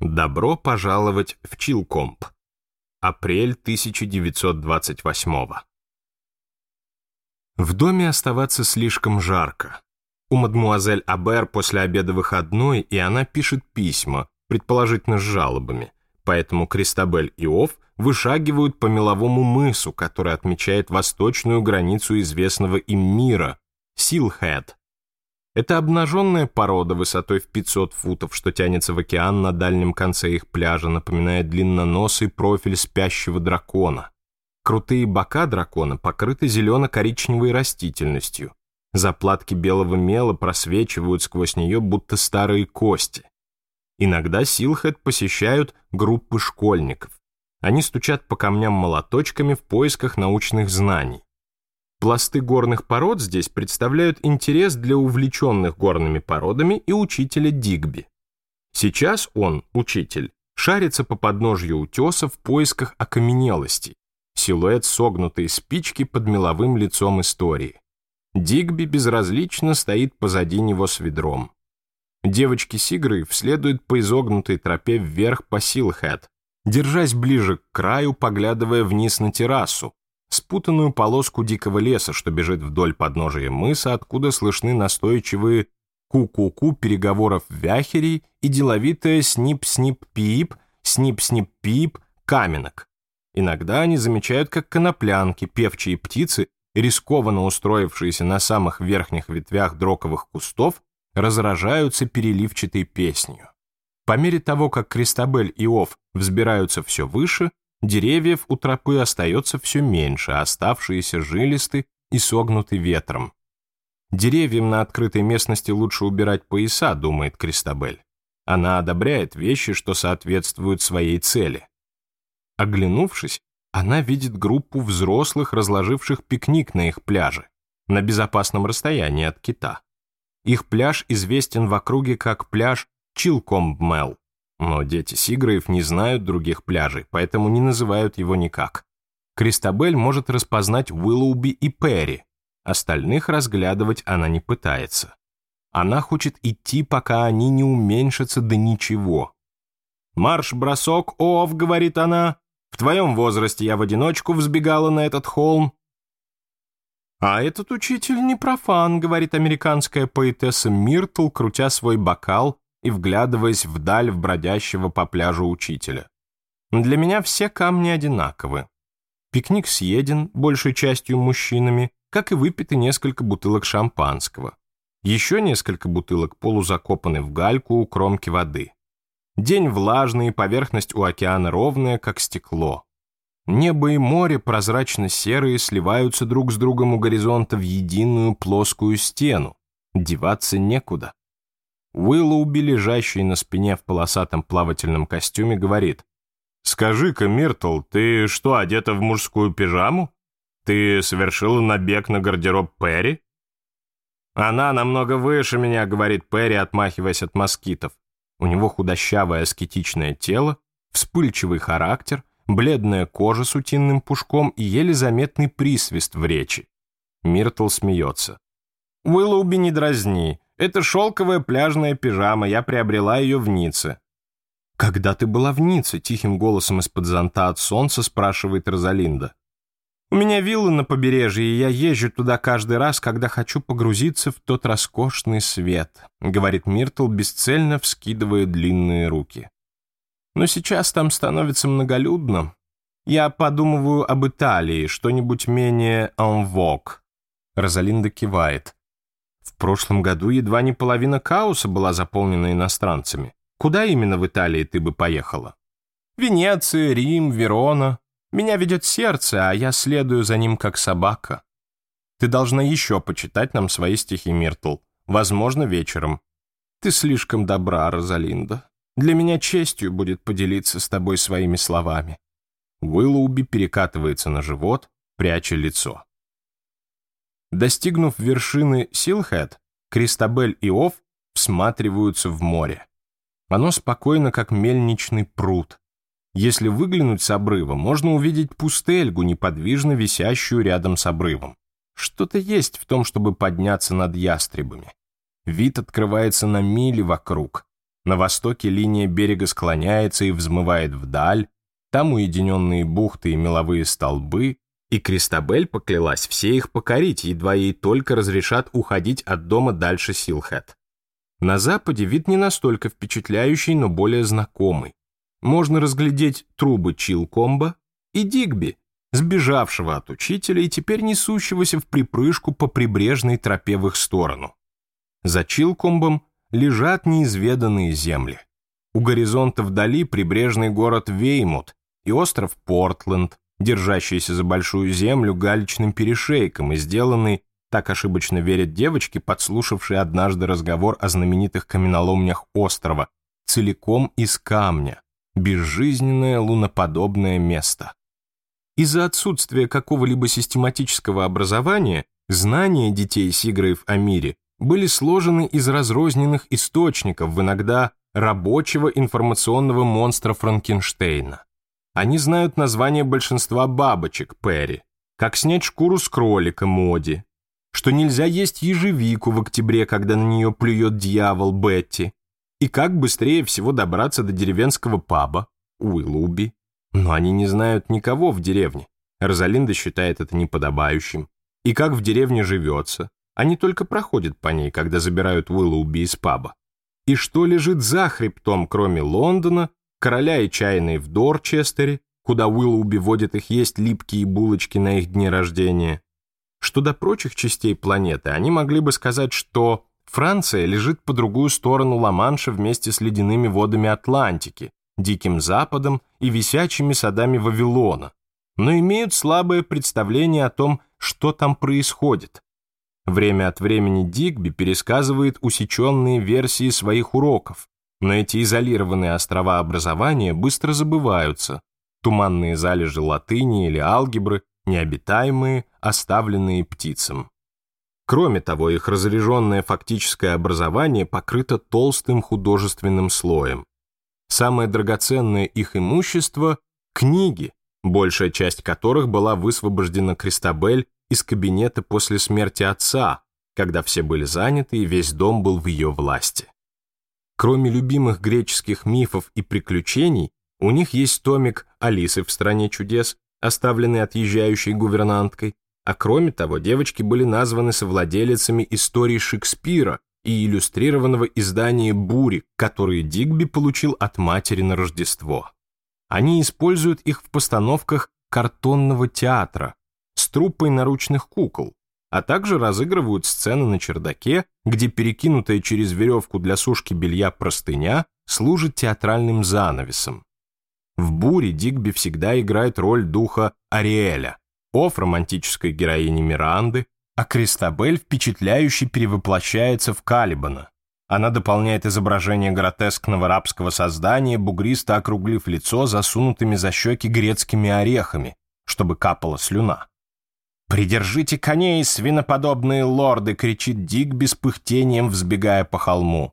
Добро пожаловать в Чилкомп. Апрель 1928 В доме оставаться слишком жарко. У мадмуазель Абер после обеда выходной, и она пишет письма, предположительно с жалобами. Поэтому Кристабель и Ов вышагивают по меловому мысу, который отмечает восточную границу известного им мира – Силхэт – это обнаженная порода высотой в 500 футов, что тянется в океан на дальнем конце их пляжа, напоминая длинноносый профиль спящего дракона. Крутые бока дракона покрыты зелено-коричневой растительностью. Заплатки белого мела просвечивают сквозь нее, будто старые кости. Иногда Силхед посещают группы школьников. Они стучат по камням молоточками в поисках научных знаний. Пласты горных пород здесь представляют интерес для увлеченных горными породами и учителя Дигби. Сейчас он, учитель, шарится по подножью утеса в поисках окаменелостей, силуэт согнутой спички под меловым лицом истории. Дигби безразлично стоит позади него с ведром. Девочки Сигрыев следуют по изогнутой тропе вверх по Силхэт, держась ближе к краю, поглядывая вниз на террасу, спутанную полоску дикого леса, что бежит вдоль подножия мыса, откуда слышны настойчивые ку-ку-ку переговоров вяхерей и деловитое снип-снип-пип, снип-снип-пип каменок. Иногда они замечают, как коноплянки, певчие птицы, рискованно устроившиеся на самых верхних ветвях дроковых кустов, разражаются переливчатой песнью. По мере того, как Кристабель и Ов взбираются все выше, Деревьев у тропы остается все меньше, оставшиеся жилисты и согнуты ветром. Деревьям на открытой местности лучше убирать пояса, думает Кристабель. Она одобряет вещи, что соответствуют своей цели. Оглянувшись, она видит группу взрослых, разложивших пикник на их пляже, на безопасном расстоянии от кита. Их пляж известен в округе как пляж Чилкомбмел но дети Сиграев не знают других пляжей, поэтому не называют его никак. Кристабель может распознать Уиллоуби и Перри, остальных разглядывать она не пытается. Она хочет идти, пока они не уменьшатся до ничего. «Марш-бросок, Ов», — говорит она, — «в твоем возрасте я в одиночку взбегала на этот холм». «А этот учитель не профан», — говорит американская поэтесса Миртл, крутя свой бокал и вглядываясь вдаль в бродящего по пляжу учителя. Для меня все камни одинаковы. Пикник съеден, большей частью мужчинами, как и выпиты несколько бутылок шампанского. Еще несколько бутылок полузакопаны в гальку у кромки воды. День влажный, и поверхность у океана ровная, как стекло. Небо и море прозрачно-серые сливаются друг с другом у горизонта в единую плоскую стену. Деваться некуда. Уиллоуби, лежащий на спине в полосатом плавательном костюме, говорит. «Скажи-ка, Миртл, ты что, одета в мужскую пижаму? Ты совершила набег на гардероб Перри?» «Она намного выше меня», — говорит Перри, отмахиваясь от москитов. У него худощавое аскетичное тело, вспыльчивый характер, бледная кожа с утиным пушком и еле заметный присвист в речи. Миртл смеется. «Уиллоуби, не дразни. Это шелковая пляжная пижама, я приобрела ее в Ницце. «Когда ты была в Ницце?» — тихим голосом из-под зонта от солнца спрашивает Розалинда. «У меня вилла на побережье, и я езжу туда каждый раз, когда хочу погрузиться в тот роскошный свет», — говорит Миртл, бесцельно вскидывая длинные руки. «Но сейчас там становится многолюдно. Я подумываю об Италии, что-нибудь менее «en vogue». Розалинда кивает прошлом году едва не половина Кауса была заполнена иностранцами. Куда именно в Италии ты бы поехала? Венеция, Рим, Верона. Меня ведет сердце, а я следую за ним как собака. Ты должна еще почитать нам свои стихи, Миртл. Возможно, вечером. Ты слишком добра, Розалинда. Для меня честью будет поделиться с тобой своими словами. Уиллоуби перекатывается на живот, пряча лицо. Достигнув вершины Силхэт, Кристабель и Ов всматриваются в море. Оно спокойно, как мельничный пруд. Если выглянуть с обрыва, можно увидеть пустельгу, неподвижно висящую рядом с обрывом. Что-то есть в том, чтобы подняться над ястребами. Вид открывается на мили вокруг. На востоке линия берега склоняется и взмывает вдаль. Там уединенные бухты и меловые столбы, и Кристабель поклялась все их покорить, едва ей только разрешат уходить от дома дальше Силхэт. На западе вид не настолько впечатляющий, но более знакомый. Можно разглядеть трубы Чилкомба и Дигби, сбежавшего от учителя и теперь несущегося в припрыжку по прибрежной тропе в их сторону. За Чилкомбом лежат неизведанные земли. У горизонта вдали прибрежный город Веймут и остров Портленд, держащиеся за большую землю галечным перешейком и сделанный, так ошибочно верят девочки, подслушавшие однажды разговор о знаменитых каменоломнях острова, целиком из камня, безжизненное луноподобное место. Из-за отсутствия какого-либо систематического образования знания детей Сигреев о мире были сложены из разрозненных источников в иногда рабочего информационного монстра Франкенштейна. Они знают название большинства бабочек Перри, как снять шкуру с кролика Моди, что нельзя есть ежевику в октябре, когда на нее плюет дьявол Бетти, и как быстрее всего добраться до деревенского паба Уиллуби. Но они не знают никого в деревне. Розалинда считает это неподобающим. И как в деревне живется. Они только проходят по ней, когда забирают Уиллуби из паба. И что лежит за хребтом, кроме Лондона, короля и чайный в Дорчестере, куда Уилл убиводит их есть липкие булочки на их дни рождения. Что до прочих частей планеты, они могли бы сказать, что Франция лежит по другую сторону Ла-Манша вместе с ледяными водами Атлантики, Диким Западом и висячими садами Вавилона, но имеют слабое представление о том, что там происходит. Время от времени Дигби пересказывает усеченные версии своих уроков, на эти изолированные острова образования быстро забываются. Туманные залежи латыни или алгебры, необитаемые, оставленные птицам. Кроме того, их разряженное фактическое образование покрыто толстым художественным слоем. Самое драгоценное их имущество – книги, большая часть которых была высвобождена Кристабель из кабинета после смерти отца, когда все были заняты и весь дом был в ее власти. Кроме любимых греческих мифов и приключений, у них есть томик «Алисы в стране чудес», оставленный отъезжающей гувернанткой, а кроме того, девочки были названы совладелицами истории Шекспира и иллюстрированного издания «Бури», которые Дигби получил от матери на Рождество. Они используют их в постановках картонного театра с труппой наручных кукол, а также разыгрывают сцены на чердаке, где перекинутая через веревку для сушки белья простыня служит театральным занавесом. В «Буре» Дигби всегда играет роль духа Ариэля, Оф романтической героини Миранды, а Кристабель впечатляюще перевоплощается в Калибана. Она дополняет изображение гротескного рабского создания, бугристо округлив лицо засунутыми за щеки грецкими орехами, чтобы капала слюна. «Придержите коней, свиноподобные лорды!» — кричит Дик, безпыхтением, взбегая по холму.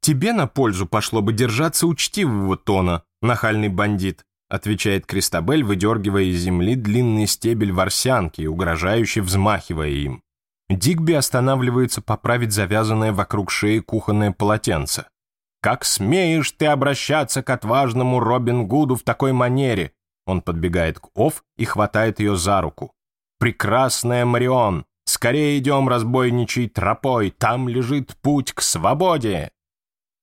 «Тебе на пользу пошло бы держаться учтивого тона, нахальный бандит», — отвечает Кристабель, выдергивая из земли длинный стебель ворсянки, угрожающе взмахивая им. Дигби останавливается поправить завязанное вокруг шеи кухонное полотенце. «Как смеешь ты обращаться к отважному Робин Гуду в такой манере?» Он подбегает к Оф и хватает ее за руку прекрасная Марион, скорее идем разбойничей тропой, там лежит путь к свободе!»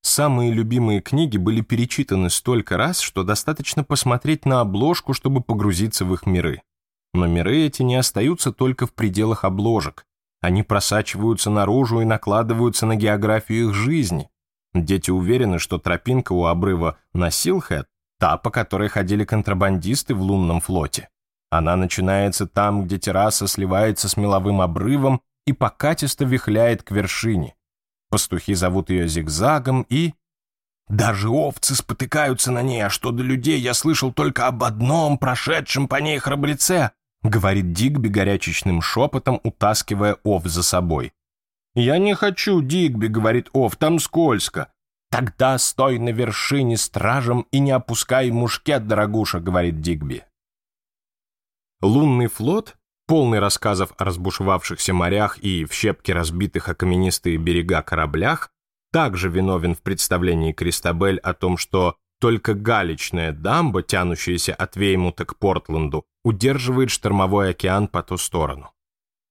Самые любимые книги были перечитаны столько раз, что достаточно посмотреть на обложку, чтобы погрузиться в их миры. Но миры эти не остаются только в пределах обложек. Они просачиваются наружу и накладываются на географию их жизни. Дети уверены, что тропинка у обрыва на Насилхэт – та, по которой ходили контрабандисты в лунном флоте. Она начинается там, где терраса сливается с меловым обрывом и покатисто вихляет к вершине. Пастухи зовут ее зигзагом и... Даже овцы спотыкаются на ней, а что до людей я слышал только об одном прошедшем по ней храбреце, говорит Дигби горячечным шепотом, утаскивая Ов за собой. «Я не хочу, Дигби», — говорит Ов, — «там скользко». «Тогда стой на вершине стражем и не опускай мушкет, дорогуша», — говорит Дигби лунный флот, полный рассказов о разбушевавшихся морях и в щепке разбитых о каменистые берега кораблях, также виновен в представлении Кристабель о том, что только галечная дамба, тянущаяся от Веймута к Портленду, удерживает штормовой океан по ту сторону.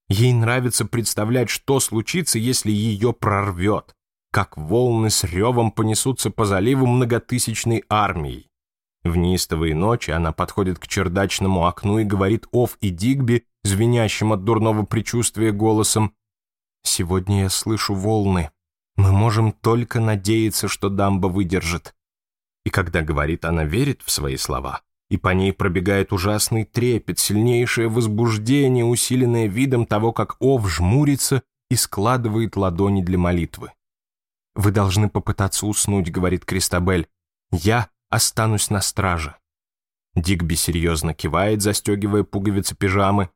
Ей нравится представлять, что случится, если ее прорвет, как волны с ревом понесутся по заливу многотысячной армией, в неистовые ночи она подходит к чердачному окну и говорит Оф и Дигби, звенящим от дурного предчувствия голосом, «Сегодня я слышу волны. Мы можем только надеяться, что дамба выдержит». И когда говорит, она верит в свои слова, и по ней пробегает ужасный трепет, сильнейшее возбуждение, усиленное видом того, как Ов жмурится и складывает ладони для молитвы. «Вы должны попытаться уснуть», — говорит Кристабель. «Я останусь на страже». Дигби серьезно кивает, застегивая пуговицы пижамы.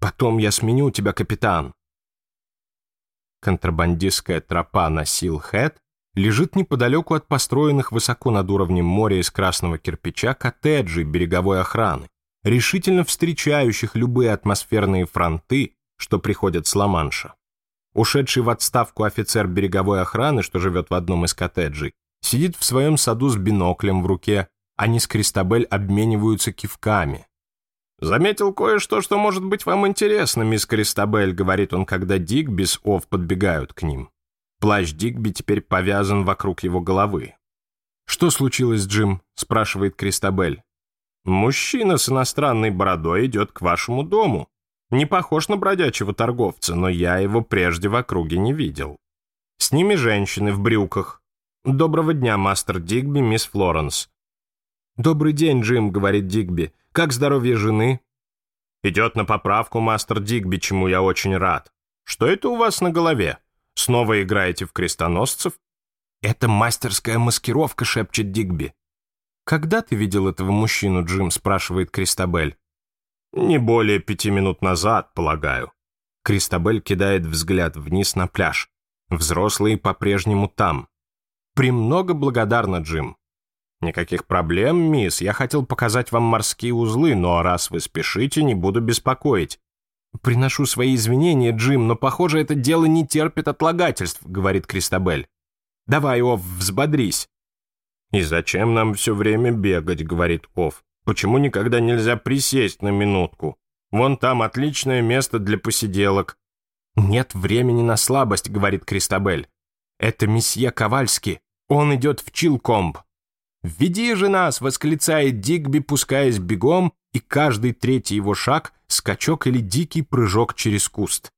«Потом я сменю тебя, капитан». Контрабандистская тропа на Силхэт лежит неподалеку от построенных высоко над уровнем моря из красного кирпича коттеджей береговой охраны, решительно встречающих любые атмосферные фронты, что приходят с Ла-Манша. Ушедший в отставку офицер береговой охраны, что живет в одном из коттеджей, сидит в своем саду с биноклем в руке. А Они с Кристабель обмениваются кивками. «Заметил кое-что, что может быть вам интересно, мисс Кристабель», говорит он, когда Дигби с Ов подбегают к ним. Плащ Дигби теперь повязан вокруг его головы. «Что случилось, Джим?» – спрашивает Кристабель. «Мужчина с иностранной бородой идет к вашему дому. Не похож на бродячего торговца, но я его прежде в округе не видел. С ними женщины в брюках. «Доброго дня, мастер Дигби, мисс Флоренс». «Добрый день, Джим», — говорит Дигби. «Как здоровье жены?» «Идет на поправку, мастер Дигби, чему я очень рад. Что это у вас на голове? Снова играете в крестоносцев?» «Это мастерская маскировка», — шепчет Дигби. «Когда ты видел этого мужчину, Джим?» — спрашивает Кристабель. «Не более пяти минут назад, полагаю». Кристабель кидает взгляд вниз на пляж. Взрослые по-прежнему там. Премного благодарна, Джим. Никаких проблем, мисс. Я хотел показать вам морские узлы, но раз вы спешите, не буду беспокоить. Приношу свои извинения, Джим, но, похоже, это дело не терпит отлагательств, говорит Кристабель. Давай, Ов, взбодрись. «И зачем нам все время бегать?» — говорит Ов. «Почему никогда нельзя присесть на минутку? Вон там отличное место для посиделок». «Нет времени на слабость», — говорит Кристабель. Это месье Ковальски. Он идет в Чилкомб. «Веди же нас!» — восклицает Дигби, пускаясь бегом, и каждый третий его шаг — скачок или дикий прыжок через куст.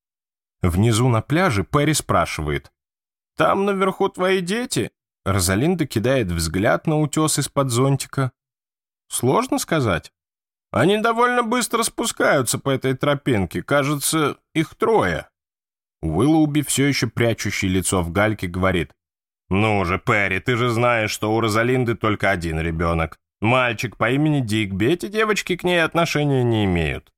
Внизу на пляже Перри спрашивает. «Там наверху твои дети?» Розалинда кидает взгляд на утес из-под зонтика. «Сложно сказать?» «Они довольно быстро спускаются по этой тропинке. Кажется, их трое». Уиллоуби, все еще прячущий лицо в гальке, говорит. «Ну же, Перри, ты же знаешь, что у Розалинды только один ребенок. Мальчик по имени Дигби, эти девочки к ней отношения не имеют».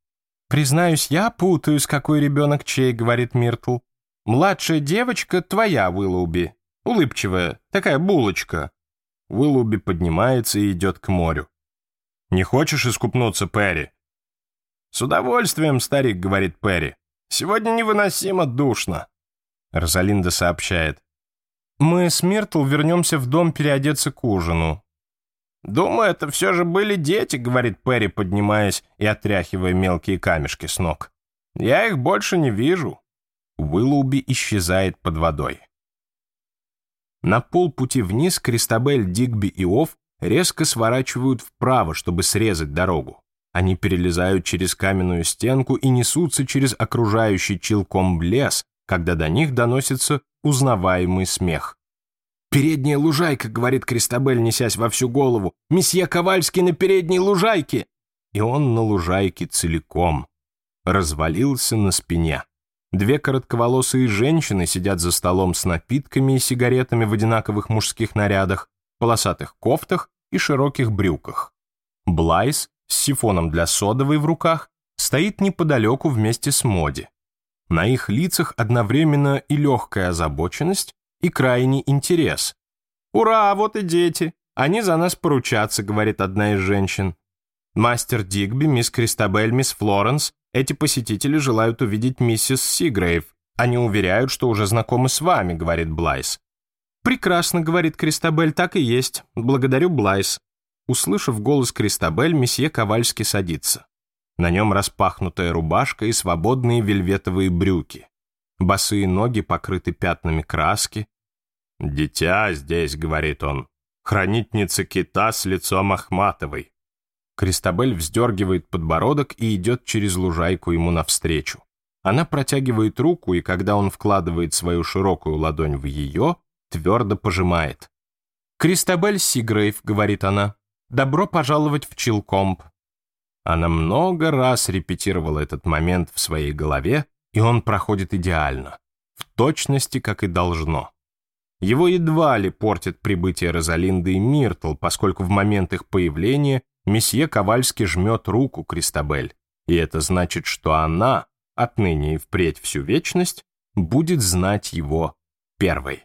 «Признаюсь, я путаюсь, какой ребенок чей», — говорит Миртл. «Младшая девочка твоя, Уиллоуби. Улыбчивая, такая булочка». Уиллоуби поднимается и идет к морю. «Не хочешь искупнуться, Перри?» «С удовольствием, старик», — говорит Перри. Сегодня невыносимо душно», — Розалинда сообщает. «Мы с Миртл вернемся в дом переодеться к ужину». «Думаю, это все же были дети», — говорит Перри, поднимаясь и отряхивая мелкие камешки с ног. «Я их больше не вижу». Уиллоуби исчезает под водой. На полпути вниз Кристабель, Дигби и Ов резко сворачивают вправо, чтобы срезать дорогу. Они перелезают через каменную стенку и несутся через окружающий чилком лес, когда до них доносится узнаваемый смех. «Передняя лужайка», — говорит Кристабель, несясь во всю голову. «Месье Ковальский на передней лужайке!» И он на лужайке целиком. Развалился на спине. Две коротковолосые женщины сидят за столом с напитками и сигаретами в одинаковых мужских нарядах, полосатых кофтах и широких брюках. Блайс с сифоном для содовой в руках стоит неподалеку вместе с Моди. На их лицах одновременно и легкая озабоченность, и крайний интерес. «Ура, вот и дети! Они за нас поручатся», — говорит одна из женщин. Мастер Дигби, мисс Кристабель, мисс Флоренс, эти посетители желают увидеть миссис Сигрейв. Они уверяют, что уже знакомы с вами, говорит Блайс. Прекрасно, говорит Кристабель, так и есть. Благодарю, Блайс. Услышав голос Кристабель, месье Ковальский садится. На нем распахнутая рубашка и свободные вельветовые брюки. Босые ноги покрыты пятнами краски. «Дитя здесь», — говорит он, — Хранительница кита с лицом Ахматовой». Кристабель вздергивает подбородок и идет через лужайку ему навстречу. Она протягивает руку, и когда он вкладывает свою широкую ладонь в ее, твердо пожимает. «Кристабель Сигрейв», — говорит она, «Добро пожаловать в Чилкомп». Она много раз репетировала этот момент в своей голове, и он проходит идеально, в точности, как и должно. Его едва ли портит прибытие Розалинды и Миртл, поскольку в момент их появления месье Ковальский жмет руку Кристабель, и это значит, что она, отныне и впредь всю вечность, будет знать его первой.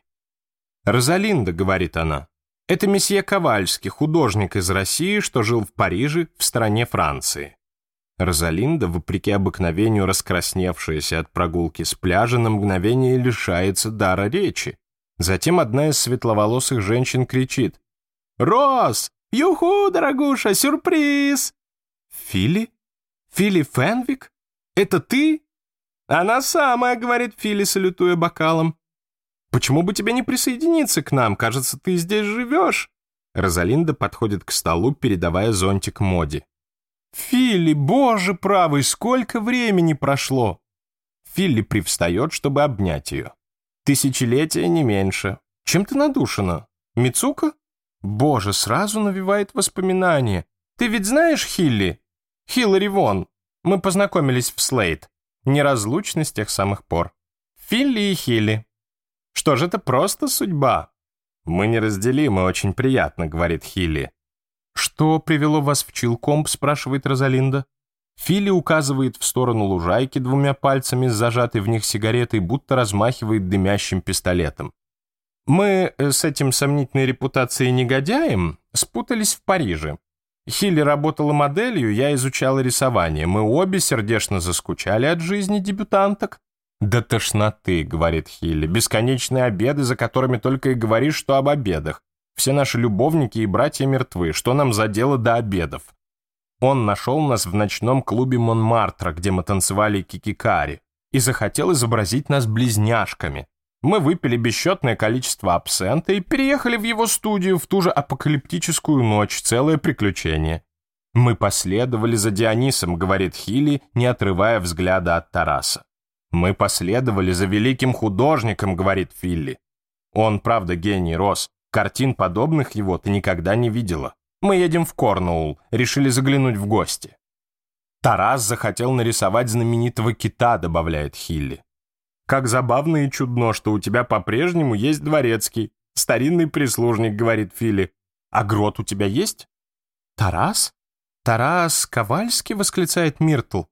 «Розалинда», — говорит она, это месье Ковальский, художник из России, что жил в Париже, в стране Франции. Розалинда, вопреки обыкновению раскрасневшаяся от прогулки с пляжа, на мгновение лишается дара речи. Затем одна из светловолосых женщин кричит. «Рос! Юху, дорогуша, сюрприз!» «Фили? Фили Фенвик? Это ты?» «Она самая», — говорит Фили, салютуя бокалом. Почему бы тебе не присоединиться к нам? Кажется, ты здесь живешь». Розалинда подходит к столу, передавая зонтик Моди. «Филли, боже правый, сколько времени прошло!» Филли привстает, чтобы обнять ее. «Тысячелетия не меньше. Чем ты надушена? Мицука? Боже, сразу навевает воспоминания. Ты ведь знаешь Хилли? Хиллари Вон. Мы познакомились в Слейд. Неразлучны с тех самых пор. Филли и Хилли. Что же это просто судьба?» «Мы неразделимы, очень приятно», — говорит Хилли. «Что привело вас в Чилкомп?» — спрашивает Розалинда. Филли указывает в сторону лужайки двумя пальцами с зажатой в них сигаретой, будто размахивает дымящим пистолетом. «Мы э, с этим сомнительной репутацией негодяем спутались в Париже. Хилли работала моделью, я изучала рисование. Мы обе сердечно заскучали от жизни дебютанток, «До тошноты», — говорит Хилли, — «бесконечные обеды, за которыми только и говоришь, что об обедах. Все наши любовники и братья мертвы, что нам за дело до обедов?» Он нашел нас в ночном клубе Монмартра, где мы танцевали кикикари, и захотел изобразить нас близняшками. Мы выпили бесчетное количество абсента и переехали в его студию в ту же апокалиптическую ночь, целое приключение. «Мы последовали за Дионисом», — говорит Хилли, не отрывая взгляда от Тараса. «Мы последовали за великим художником», — говорит Филли. «Он, правда, гений, Рос. Картин подобных его ты никогда не видела. Мы едем в Корнуул, решили заглянуть в гости». «Тарас захотел нарисовать знаменитого кита», — добавляет Хилли. «Как забавно и чудно, что у тебя по-прежнему есть дворецкий. Старинный прислужник», — говорит Филли. «А грот у тебя есть?» «Тарас?» «Тарас Ковальский?» — восклицает Миртл.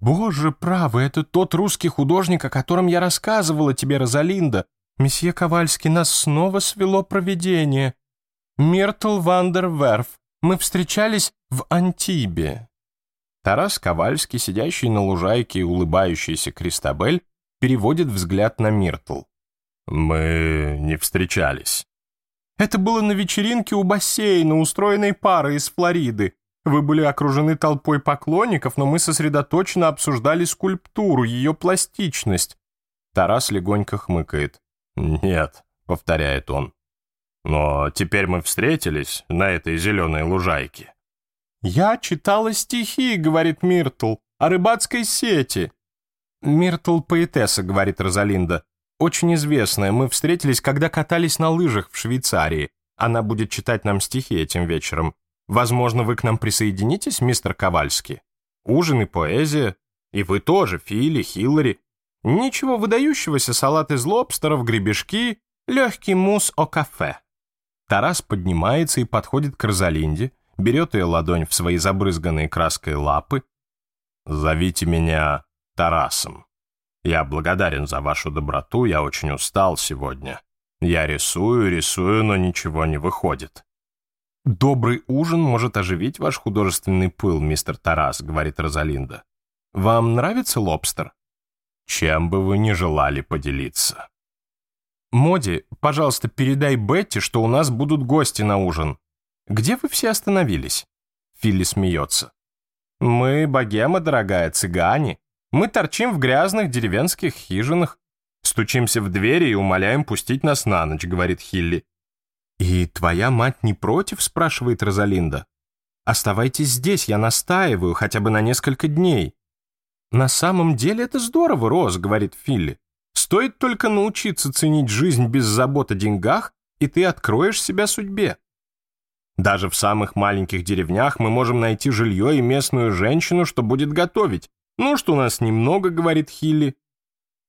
Боже правый, это тот русский художник, о котором я рассказывала тебе, Розалинда. Месье Ковальский нас снова свело провидение. Миртл Вандерверф. Мы встречались в Антибе. Тарас Ковальский, сидящий на лужайке и улыбающийся Кристабель, переводит взгляд на Миртл. Мы не встречались. Это было на вечеринке у бассейна, устроенной парой из Флориды. Вы были окружены толпой поклонников, но мы сосредоточенно обсуждали скульптуру, ее пластичность. Тарас легонько хмыкает. «Нет», — повторяет он. «Но теперь мы встретились на этой зеленой лужайке». «Я читала стихи», — говорит Миртл, — «о рыбацкой сети». «Миртл — поэтесса», — говорит Розалинда. «Очень известная. Мы встретились, когда катались на лыжах в Швейцарии. Она будет читать нам стихи этим вечером. Возможно, вы к нам присоединитесь, мистер Ковальский? Ужин и поэзия. И вы тоже, Филли Хиллари. Ничего выдающегося, салат из лобстеров, гребешки, легкий мусс о кафе. Тарас поднимается и подходит к Розалинде, берет ее ладонь в свои забрызганные краской лапы. «Зовите меня Тарасом. Я благодарен за вашу доброту, я очень устал сегодня. Я рисую, рисую, но ничего не выходит. «Добрый ужин может оживить ваш художественный пыл, мистер Тарас», — говорит Розалинда. «Вам нравится лобстер?» «Чем бы вы ни желали поделиться?» «Моди, пожалуйста, передай Бетти, что у нас будут гости на ужин. Где вы все остановились?» Филли смеется. «Мы, богема, дорогая, цыгане. Мы торчим в грязных деревенских хижинах. Стучимся в двери и умоляем пустить нас на ночь», — говорит Хилли. «И твоя мать не против?» – спрашивает Розалинда. «Оставайтесь здесь, я настаиваю, хотя бы на несколько дней». «На самом деле это здорово, Роз», – говорит Филли. «Стоит только научиться ценить жизнь без забот о деньгах, и ты откроешь себя судьбе». Даже в самых маленьких деревнях мы можем найти жилье и местную женщину, что будет готовить. Ну, что у нас немного, говорит Хилли,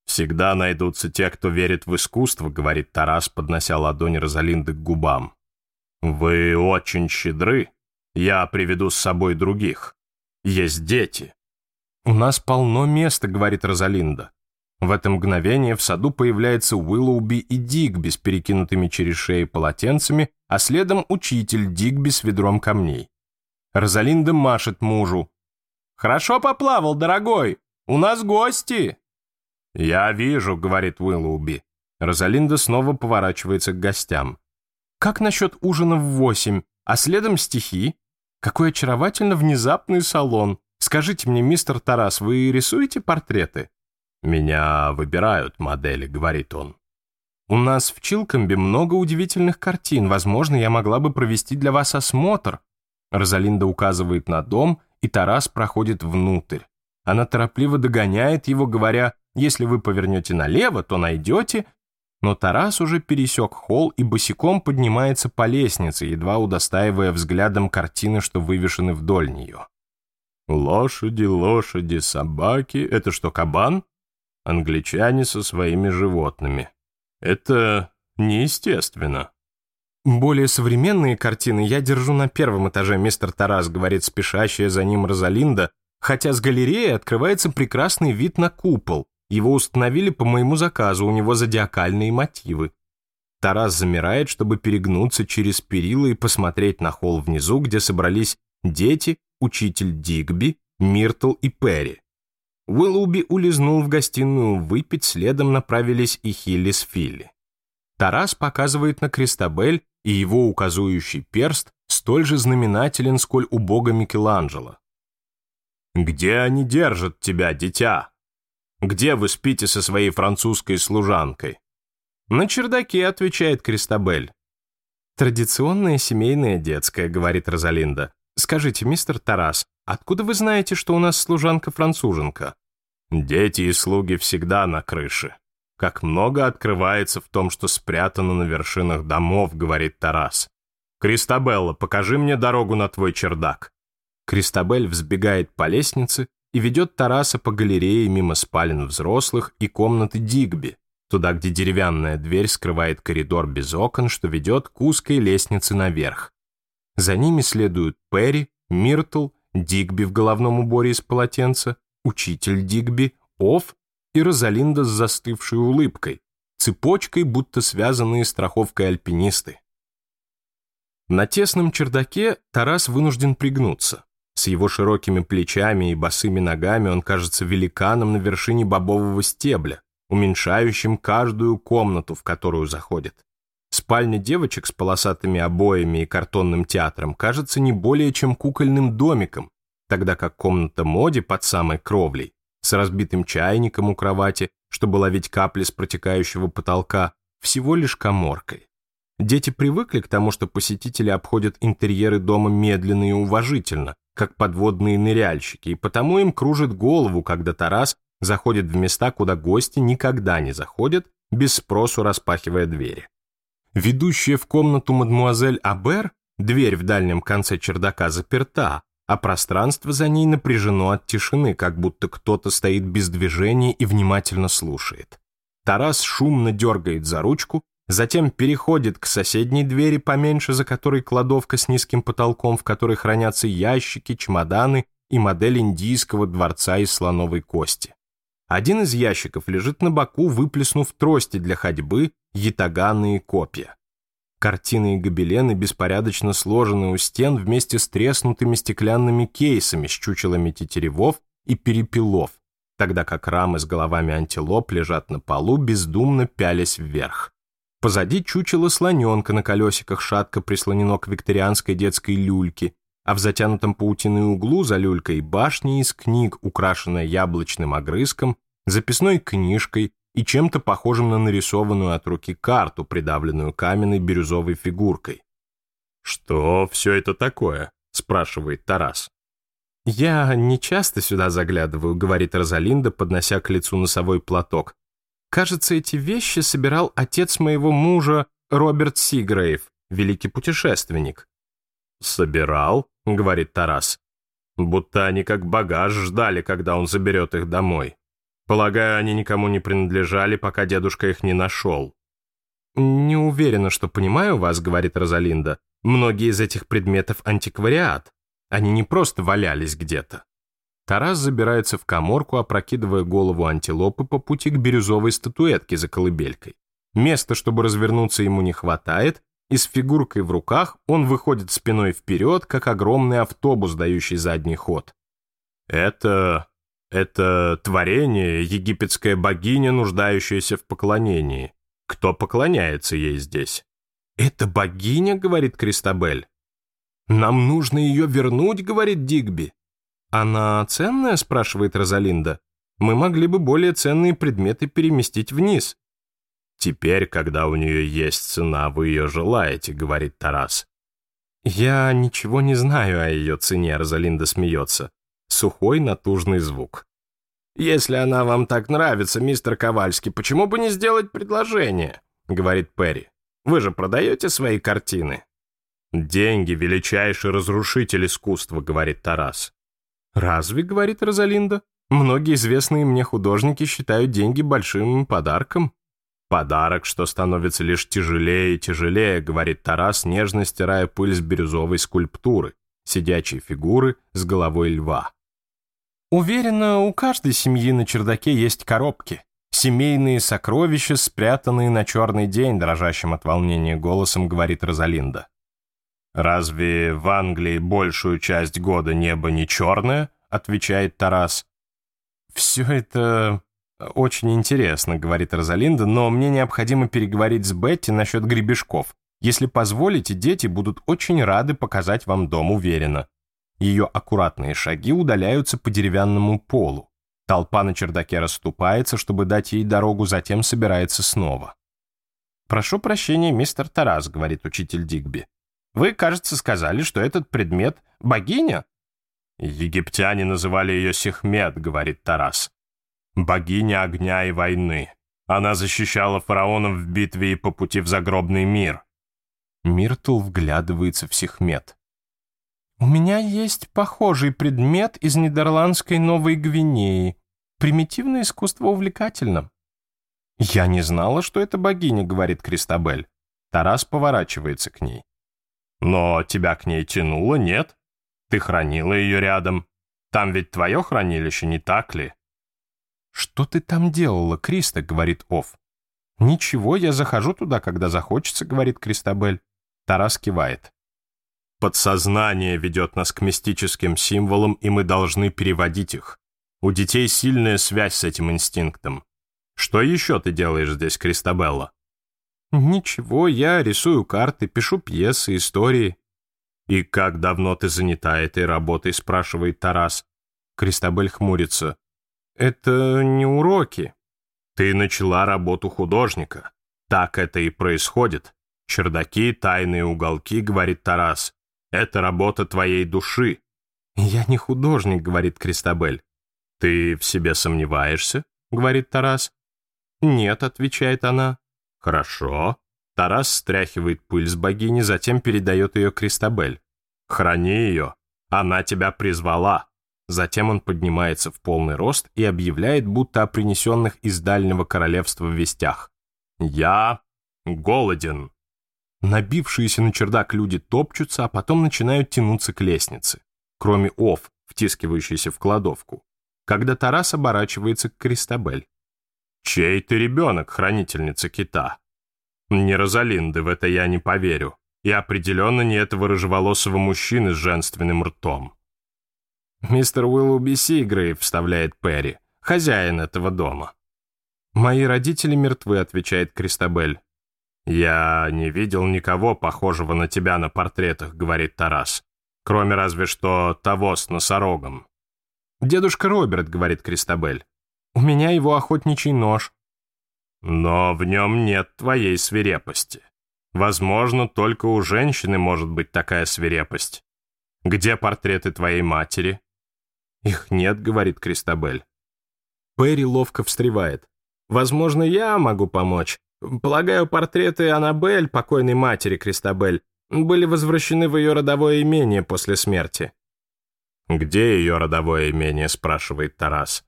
«Всегда найдутся те, кто верит в искусство», — говорит Тарас, поднося ладонь Розалинды к губам. «Вы очень щедры. Я приведу с собой других. Есть дети». «У нас полно места», — говорит Розалинда. В это мгновение в саду появляется Уиллоуби и Дигби с перекинутыми через шеи полотенцами, а следом учитель Дигби с ведром камней. Розалинда машет мужу. «Хорошо поплавал, дорогой! У нас гости!» «Я вижу», — говорит Уиллоуби. Розалинда снова поворачивается к гостям. «Как насчет ужина в восемь, а следом стихи? Какой очаровательно внезапный салон. Скажите мне, мистер Тарас, вы рисуете портреты?» «Меня выбирают модели», — говорит он. «У нас в Чилкомбе много удивительных картин. Возможно, я могла бы провести для вас осмотр». Розалинда указывает на дом, и Тарас проходит внутрь. Она торопливо догоняет его, говоря, «Если вы повернете налево, то найдете». Но Тарас уже пересек холл и босиком поднимается по лестнице, едва удостаивая взглядом картины, что вывешены вдоль нее. «Лошади, лошади, собаки — это что, кабан?» «Англичане со своими животными. Это неестественно». «Более современные картины я держу на первом этаже», — мистер Тарас говорит спешащая за ним Розалинда, Хотя с галереи открывается прекрасный вид на купол. Его установили по моему заказу, у него зодиакальные мотивы. Тарас замирает, чтобы перегнуться через перила и посмотреть на холл внизу, где собрались дети, учитель Дигби, Миртл и Перри. Уиллуби улизнул в гостиную выпить, следом направились и Хилли с Филли. Тарас показывает на Кристабель, и его указующий перст столь же знаменателен, сколь у бога Микеланджело. «Где они держат тебя, дитя? Где вы спите со своей французской служанкой?» «На чердаке», — отвечает Кристабель. «Традиционная семейная детская», — говорит Розалинда. «Скажите, мистер Тарас, откуда вы знаете, что у нас служанка-француженка?» «Дети и слуги всегда на крыше. Как много открывается в том, что спрятано на вершинах домов», — говорит Тарас. «Кристабелла, покажи мне дорогу на твой чердак». Кристабель взбегает по лестнице и ведет Тараса по галерее мимо спален взрослых и комнаты Дигби, туда, где деревянная дверь скрывает коридор без окон, что ведет к узкой лестнице наверх. За ними следуют Перри, Миртл, Дигби в головном уборе из полотенца, учитель Дигби, Оф и Розалинда с застывшей улыбкой, цепочкой, будто связанные страховкой альпинисты. На тесном чердаке Тарас вынужден пригнуться. С его широкими плечами и босыми ногами он кажется великаном на вершине бобового стебля, уменьшающим каждую комнату, в которую заходит. Спальня девочек с полосатыми обоями и картонным театром кажется не более чем кукольным домиком, тогда как комната моди под самой кровлей, с разбитым чайником у кровати, чтобы ловить капли с протекающего потолка, всего лишь коморкой. Дети привыкли к тому, что посетители обходят интерьеры дома медленно и уважительно, как подводные ныряльщики, и потому им кружит голову, когда Тарас заходит в места, куда гости никогда не заходят, без спросу распахивая двери. Ведущая в комнату мадмуазель Абер, дверь в дальнем конце чердака заперта, а пространство за ней напряжено от тишины, как будто кто-то стоит без движения и внимательно слушает. Тарас шумно дергает за ручку, затем переходит к соседней двери поменьше, за которой кладовка с низким потолком, в которой хранятся ящики, чемоданы и модель индийского дворца из слоновой кости. Один из ящиков лежит на боку, выплеснув трости для ходьбы, ятаганы и копья. Картины и гобелены беспорядочно сложены у стен вместе с треснутыми стеклянными кейсами с чучелами тетеревов и перепелов, тогда как рамы с головами антилоп лежат на полу, бездумно пялись вверх. Позади чучело слоненка на колесиках шатко прислонено к викторианской детской люльке, а в затянутом паутиной углу за люлькой башня из книг, украшенная яблочным огрызком, записной книжкой и чем-то похожим на нарисованную от руки карту, придавленную каменной бирюзовой фигуркой. «Что все это такое?» — спрашивает Тарас. «Я не часто сюда заглядываю», — говорит Розалинда, поднося к лицу носовой платок. Кажется, эти вещи собирал отец моего мужа Роберт Сигрейв, великий путешественник. «Собирал», — говорит Тарас, — «будто они как багаж ждали, когда он заберет их домой. Полагаю, они никому не принадлежали, пока дедушка их не нашел». «Не уверена, что понимаю вас», — говорит Розалинда. «Многие из этих предметов антиквариат. Они не просто валялись где-то». Тарас забирается в коморку, опрокидывая голову антилопы по пути к бирюзовой статуэтке за колыбелькой. Места, чтобы развернуться, ему не хватает, и с фигуркой в руках он выходит спиной вперед, как огромный автобус, дающий задний ход. «Это... это творение, египетская богиня, нуждающаяся в поклонении. Кто поклоняется ей здесь?» «Это богиня?» — говорит Кристабель. «Нам нужно ее вернуть», — говорит Дигби. «Она ценная?» – спрашивает Розалинда. «Мы могли бы более ценные предметы переместить вниз». «Теперь, когда у нее есть цена, вы ее желаете», — говорит Тарас. «Я ничего не знаю о ее цене», — Розалинда смеется. Сухой, натужный звук. «Если она вам так нравится, мистер Ковальский, почему бы не сделать предложение?» — говорит Перри. «Вы же продаете свои картины?» «Деньги — величайший разрушитель искусства», — говорит Тарас. Разве, говорит Розалинда, многие известные мне художники считают деньги большим подарком. Подарок, что становится лишь тяжелее и тяжелее, говорит Тарас, нежно стирая пыль с бирюзовой скульптуры, сидячей фигуры с головой льва. Уверена, у каждой семьи на чердаке есть коробки. Семейные сокровища, спрятанные на черный день, дрожащим от волнения голосом, говорит Розалинда. «Разве в Англии большую часть года небо не черное?» — отвечает Тарас. «Все это очень интересно», — говорит Розалинда, «но мне необходимо переговорить с Бетти насчет гребешков. Если позволите, дети будут очень рады показать вам дом уверенно». Ее аккуратные шаги удаляются по деревянному полу. Толпа на чердаке расступается, чтобы дать ей дорогу, затем собирается снова. «Прошу прощения, мистер Тарас», — говорит учитель Дигби. Вы, кажется, сказали, что этот предмет — богиня». «Египтяне называли ее Сехмет», — говорит Тарас. «Богиня огня и войны. Она защищала фараонов в битве и по пути в загробный мир». Миртл вглядывается в Сехмет. «У меня есть похожий предмет из нидерландской Новой Гвинеи. Примитивное искусство увлекательно». «Я не знала, что это богиня», — говорит Кристабель. Тарас поворачивается к ней. Но тебя к ней тянуло, нет? Ты хранила ее рядом. Там ведь твое хранилище, не так ли? «Что ты там делала, Криста?» — говорит Оф. «Ничего, я захожу туда, когда захочется», — говорит Кристабель. Тарас кивает. Подсознание ведет нас к мистическим символам, и мы должны переводить их. У детей сильная связь с этим инстинктом. Что еще ты делаешь здесь, Кристабелла? «Ничего, я рисую карты, пишу пьесы, истории». «И как давно ты занята этой работой?» — спрашивает Тарас. Кристобель хмурится. «Это не уроки». «Ты начала работу художника. Так это и происходит. Чердаки, тайные уголки», — говорит Тарас. «Это работа твоей души». «Я не художник», — говорит Кристобель. «Ты в себе сомневаешься?» — говорит Тарас. «Нет», — отвечает она. Хорошо. Тарас стряхивает пыль с богини, затем передает ее Кристабель. Храни ее. Она тебя призвала. Затем он поднимается в полный рост и объявляет, будто о принесенных из дальнего королевства вестях. «Я голоден». Набившиеся на чердак люди топчутся, а потом начинают тянуться к лестнице, кроме ов, втискивающейся в кладовку, когда Тарас оборачивается к Кристабель. Чей ты ребенок, хранительница кита? Не Розалинды в это я не поверю. И определенно не этого рыжеволосого мужчины с женственным ртом. Мистер Уиллуби Сигрей, вставляет Перри, хозяин этого дома. Мои родители мертвы, отвечает Кристабель. «Я не видел никого похожего на тебя на портретах», — говорит Тарас. «Кроме разве что того с носорогом». «Дедушка Роберт», — говорит Кристабель. У меня его охотничий нож». «Но в нем нет твоей свирепости. Возможно, только у женщины может быть такая свирепость. Где портреты твоей матери?» «Их нет», — говорит Кристабель. Перри ловко встревает. «Возможно, я могу помочь. Полагаю, портреты Аннабель, покойной матери Кристабель, были возвращены в ее родовое имение после смерти». «Где ее родовое имение?» — спрашивает Тарас.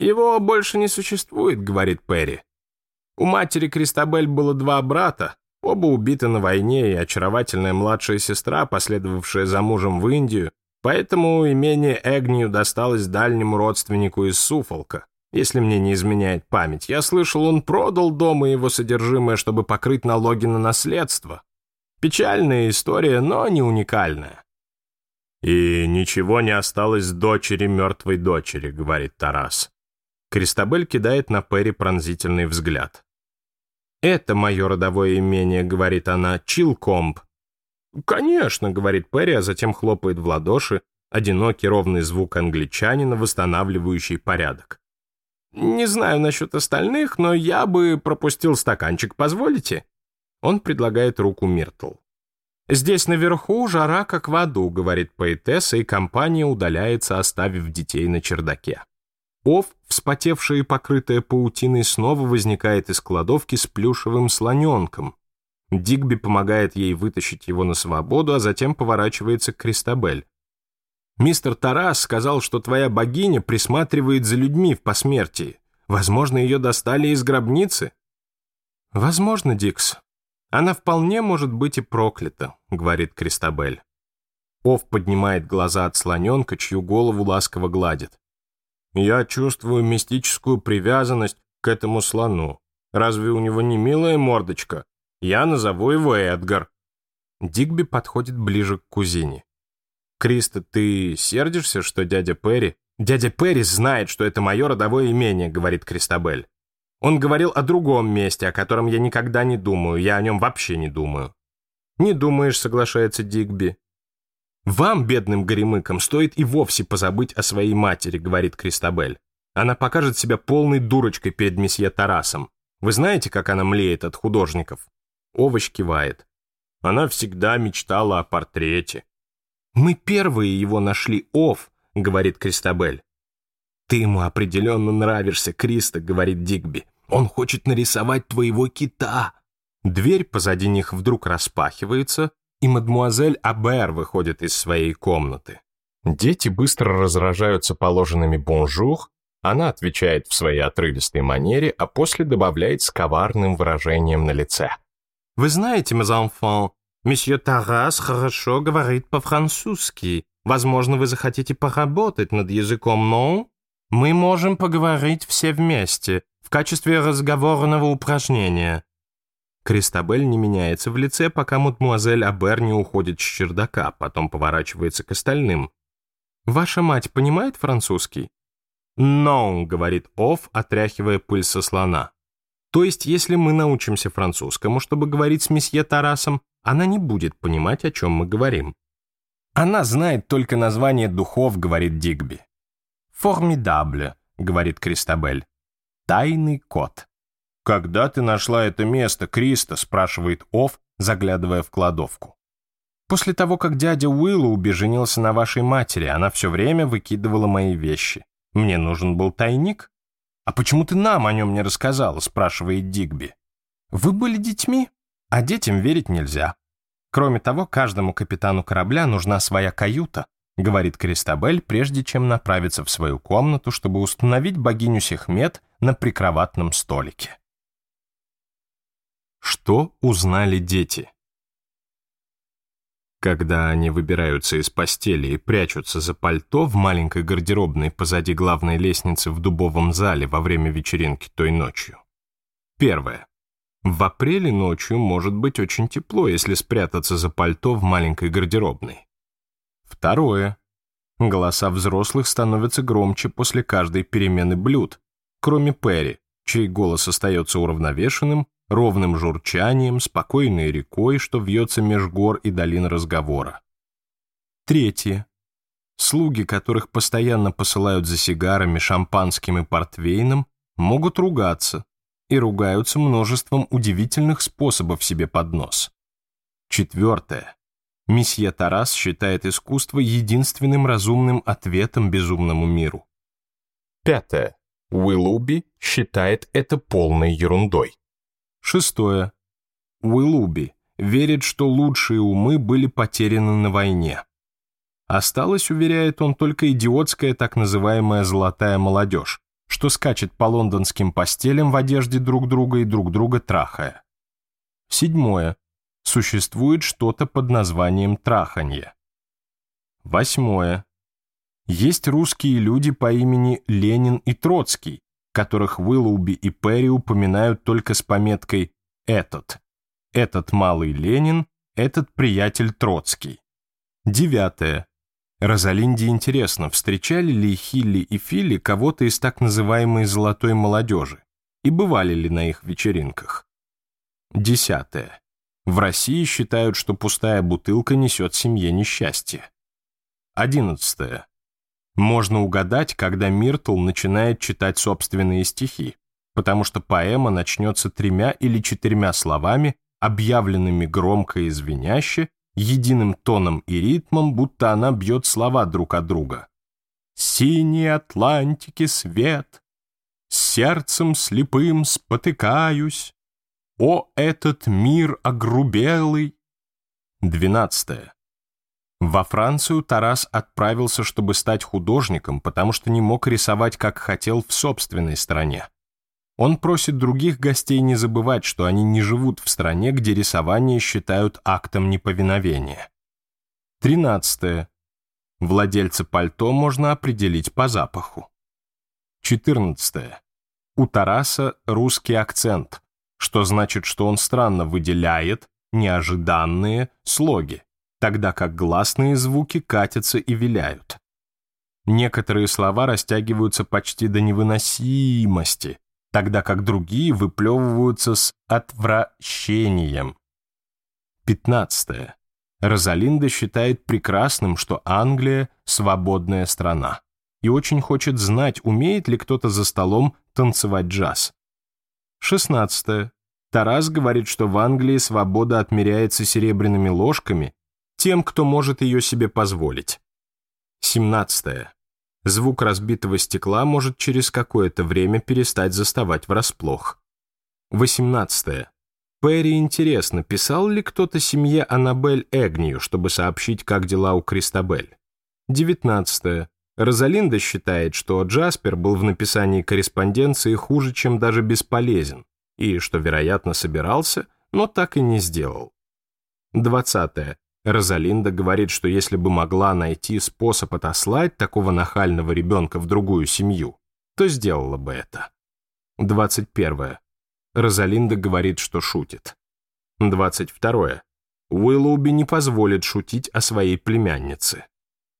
«Его больше не существует», — говорит Перри. У матери Кристабель было два брата, оба убиты на войне, и очаровательная младшая сестра, последовавшая за мужем в Индию, поэтому имение Эгнию досталось дальнему родственнику из Суфолка. Если мне не изменяет память, я слышал, он продал дом и его содержимое, чтобы покрыть налоги на наследство. Печальная история, но не уникальная. «И ничего не осталось дочери мертвой дочери», — говорит Тарас. Кристабель кидает на Перри пронзительный взгляд. «Это мое родовое имение», — говорит она, — «Чилкомб». «Конечно», — говорит Перри, а затем хлопает в ладоши, одинокий ровный звук англичанина, восстанавливающий порядок. «Не знаю насчет остальных, но я бы пропустил стаканчик, позволите?» Он предлагает руку Миртл. «Здесь наверху жара как в аду», — говорит поэтесса, и компания удаляется, оставив детей на чердаке. Ов, вспотевшая и покрытая паутиной, снова возникает из кладовки с плюшевым слоненком. Дигби помогает ей вытащить его на свободу, а затем поворачивается к Кристабель. «Мистер Тарас сказал, что твоя богиня присматривает за людьми в посмертии. Возможно, ее достали из гробницы?» «Возможно, Дикс. Она вполне может быть и проклята», — говорит Кристабель. Ов поднимает глаза от слоненка, чью голову ласково гладит. Я чувствую мистическую привязанность к этому слону. Разве у него не милая мордочка? Я назову его Эдгар». Дигби подходит ближе к кузине. «Криста, ты сердишься, что дядя Перри...» «Дядя Перри знает, что это мое родовое имение», — говорит Кристабель. «Он говорил о другом месте, о котором я никогда не думаю, я о нем вообще не думаю». «Не думаешь», — соглашается Дигби. Вам, бедным горемыкам, стоит и вовсе позабыть о своей матери, говорит Кристабель. Она покажет себя полной дурочкой перед месье Тарасом. Вы знаете, как она млеет от художников? Овощ кивает. Она всегда мечтала о портрете. Мы первые его нашли, Ов, говорит Кристабель. Ты ему определенно нравишься, Криста, говорит Дигби. Он хочет нарисовать твоего кита. Дверь позади них вдруг распахивается, и мадмуазель Абер выходит из своей комнаты. Дети быстро разражаются положенными «бонжур», она отвечает в своей отрывистой манере, а после добавляет с коварным выражением на лице. «Вы знаете, mes enfants, месье Тарас хорошо говорит по-французски. Возможно, вы захотите поработать над языком, но мы можем поговорить все вместе в качестве разговорного упражнения. Кристабель не меняется в лице, пока мадмуазель Абер не уходит с чердака, а потом поворачивается к остальным. «Ваша мать понимает французский?» «No», — говорит Офф, отряхивая пыль со слона. «То есть, если мы научимся французскому, чтобы говорить с месье Тарасом, она не будет понимать, о чем мы говорим». «Она знает только название духов», — говорит Дигби. «Формидабле», — говорит Кристабель. «Тайный кот» когда ты нашла это место, Криста?» – спрашивает Офф, заглядывая в кладовку. «После того, как дядя Уиллоуби убеженился на вашей матери, она все время выкидывала мои вещи. Мне нужен был тайник. А почему ты нам о нем не рассказала?» – спрашивает Дигби. «Вы были детьми, а детям верить нельзя. Кроме того, каждому капитану корабля нужна своя каюта», — говорит Кристабель, прежде чем направиться в свою комнату, чтобы установить богиню Сехмет на прикроватном столике. Что узнали дети? Когда они выбираются из постели и прячутся за пальто в маленькой гардеробной позади главной лестницы в дубовом зале во время вечеринки той ночью. Первое. В апреле ночью может быть очень тепло, если спрятаться за пальто в маленькой гардеробной. Второе. Голоса взрослых становятся громче после каждой перемены блюд, кроме Перри, чей голос остается уравновешенным ровным журчанием, спокойной рекой, что вьется меж гор и долин разговора. Третье. Слуги, которых постоянно посылают за сигарами, шампанским и портвейном, могут ругаться, и ругаются множеством удивительных способов себе под нос. Четвертое. Месье Тарас считает искусство единственным разумным ответом безумному миру. Пятое. Уиллуби считает это полной ерундой. Шестое. Уилуби верит, что лучшие умы были потеряны на войне. Осталось, уверяет он, только идиотская так называемая «золотая молодежь», что скачет по лондонским постелям в одежде друг друга и друг друга трахая. Седьмое. Существует что-то под названием траханье. Восьмое. Есть русские люди по имени Ленин и Троцкий, которых Уиллоуби и Перри упоминают только с пометкой «этот». Этот малый Ленин, этот приятель Троцкий. Девятое. Розалинде интересно, встречали ли Хилли и Филли кого-то из так называемой «золотой молодежи» и бывали ли на их вечеринках. Десятое. В России считают, что пустая бутылка несет семье несчастье. Одиннадцатое. Можно угадать, когда Миртл начинает читать собственные стихи, потому что поэма начнется тремя или четырьмя словами, объявленными громко и звеняще, единым тоном и ритмом, будто она бьет слова друг от друга. «Синий Атлантики свет, сердцем слепым спотыкаюсь, о, этот мир огрубелый!» Двенадцатое. Во Францию Тарас отправился, чтобы стать художником, потому что не мог рисовать, как хотел, в собственной стране. Он просит других гостей не забывать, что они не живут в стране, где рисование считают актом неповиновения. 13. Владельца пальто можно определить по запаху. 14. У Тараса русский акцент, что значит, что он странно выделяет неожиданные слоги тогда как гласные звуки катятся и виляют. Некоторые слова растягиваются почти до невыносимости, тогда как другие выплевываются с отвращением. 15. Розалинда считает прекрасным, что Англия – свободная страна, и очень хочет знать, умеет ли кто-то за столом танцевать джаз. 16. Тарас говорит, что в Англии свобода отмеряется серебряными ложками тем, кто может ее себе позволить. 17. Звук разбитого стекла может через какое-то время перестать заставать врасплох. 18. Перри интересно, писал ли кто-то семье Аннабель Эгнию, чтобы сообщить, как дела у Кристабель. 19. Розалинда считает, что Джаспер был в написании корреспонденции хуже, чем даже бесполезен, и что, вероятно, собирался, но так и не сделал. 20. Розалинда говорит, что если бы могла найти способ отослать такого нахального ребенка в другую семью, то сделала бы это. 21. Розалинда говорит, что шутит. 22. Уиллоуби не позволит шутить о своей племяннице.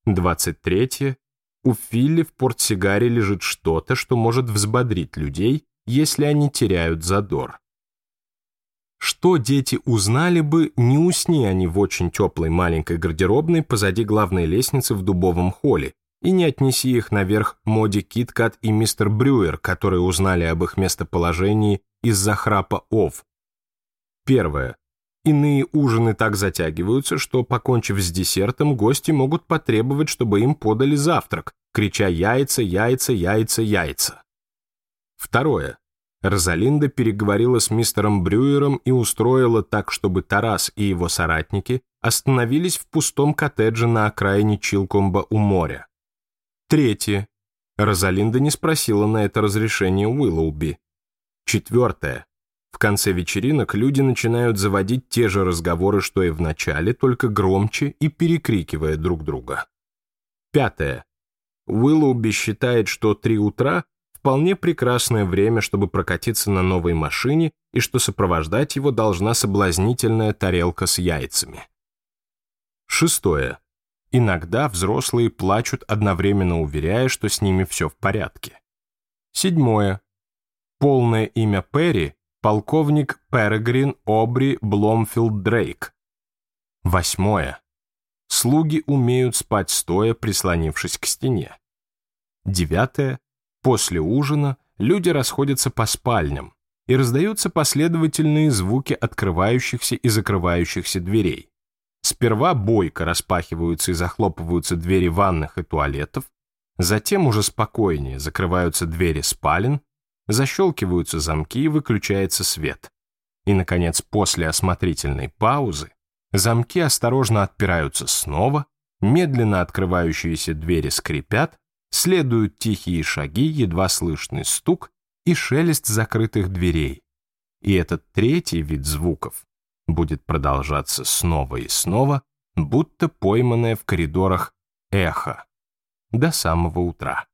23. У Филли в портсигаре лежит что-то, что может взбодрить людей, если они теряют задор что дети узнали бы, не усни они в очень теплой маленькой гардеробной позади главной лестницы в дубовом холле, и не отнеси их наверх Моди Киткат и мистер Брюер, которые узнали об их местоположении из-за храпа Ов. Первое. Иные ужины так затягиваются, что, покончив с десертом, гости могут потребовать, чтобы им подали завтрак, крича «яйца, яйца, яйца, яйца». Второе. Розалинда переговорила с мистером Брюером и устроила так, чтобы Тарас и его соратники остановились в пустом коттедже на окраине Чилкомба у моря. Третье. Розалинда не спросила на это разрешение Уиллоуби. Четвертое. В конце вечеринок люди начинают заводить те же разговоры, что и в начале, только громче и перекрикивая друг друга. Пятое. Уиллоуби считает, что три утра вполне прекрасное время, чтобы прокатиться на новой машине и что сопровождать его должна соблазнительная тарелка с яйцами. Шестое. Иногда взрослые плачут, одновременно уверяя, что с ними все в порядке. Седьмое. Полное имя Перри – полковник Перегрин Обри Бломфилд Дрейк. Восьмое. Слуги умеют спать стоя, прислонившись к стене. Девятое. После ужина люди расходятся по спальням, и раздаются последовательные звуки открывающихся и закрывающихся дверей. Сперва бойко распахиваются и захлопываются двери ванных и туалетов, затем уже спокойнее закрываются двери спален, защелкиваются замки и выключается свет. И, наконец, после осмотрительной паузы замки осторожно отпираются снова, медленно открывающиеся двери скрипят, Следуют тихие шаги, едва слышный стук и шелест закрытых дверей. И этот третий вид звуков будет продолжаться снова и снова, будто пойманное в коридорах эхо, до самого утра.